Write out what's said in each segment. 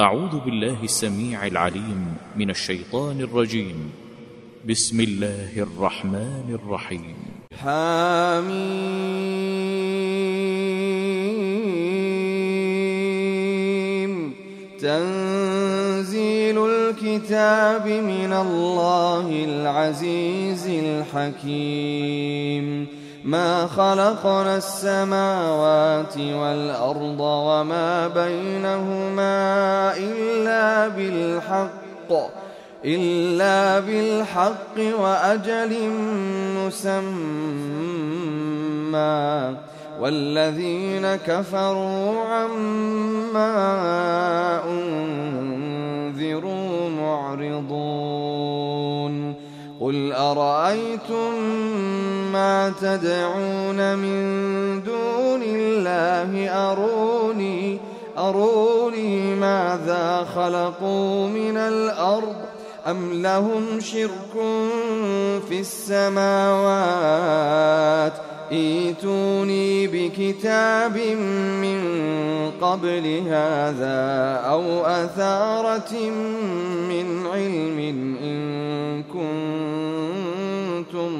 أعوذ بالله السميع العليم من الشيطان الرجيم. بسم الله الرحمن الرحيم. حميم. تنزيل الكتاب من الله العزيز الحكيم. ما خلقنا السماوات والأرض وما بينهما إلا بالحق إلا بالحق وأجل مسمى. والذين كفروا عما أنذروا معرضون. قل أرأيتم ما تدعون من دون الله أروني أروني ماذا خلقوا من الأرض أم لهم شرك في السماوات ايتوني بكتاب من قبل هذا أو أثارة من علم إن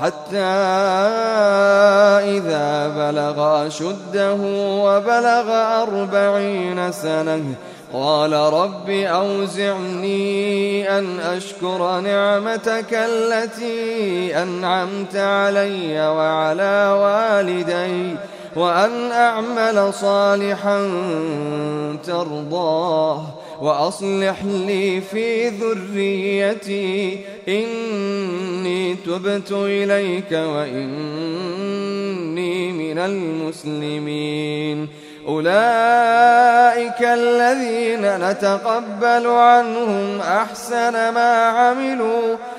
حتى إذا بلغ أشده وبلغ أربعين سنة قال رب أوزعني أن أشكر نعمتك التي أنعمت علي وعلى والدي وأن أعمل صالحا ترضاه. وأصلح لي في ذريتي إني تبت إليك وإني من المسلمين. أولئك الذين نتقبل عنهم أحسن ما عملوا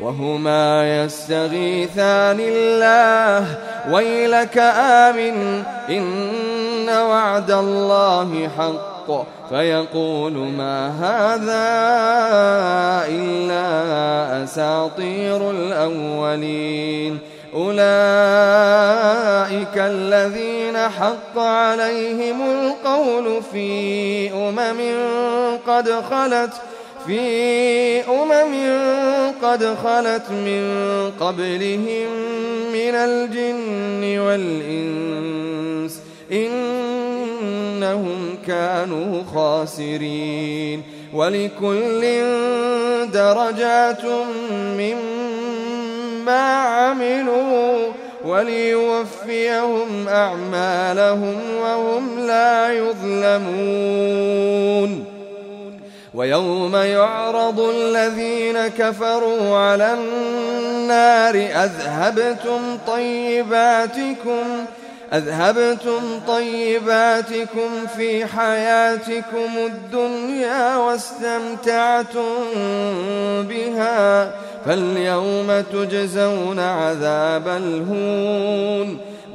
وهما يستغيثان الله. ويلك آمن إن وعد الله حق. فيقول ما هذا إلا أساطير الأولين. أولئك الذين حق عليهم القول في أمم قد خلت في أمم قد خلت من قبلهم من الجن والإنس إنهم كانوا خاسرين ولكل درجات مما عملوا وليوفيهم أعمالهم وهم لا يظلمون ويوم يعرض الذين كفروا على النار أذهبتم طيباتكم أذهبتم طيباتكم في حياتكم الدنيا واستمتعتم بها فاليوم تجزون عذاب الهون.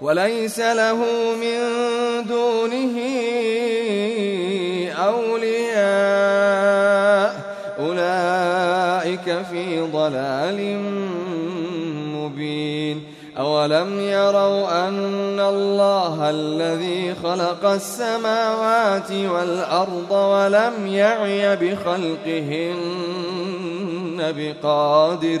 وليس له من دونه أولياء. أولئك في ضلال مبين. أولم يروا أن الله الذي خلق السماوات والأرض ولم يعي بخلقهن بقادر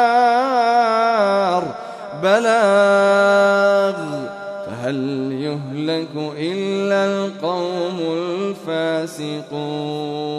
بلاغ فهل يهلك إلا القوم الفاسقون؟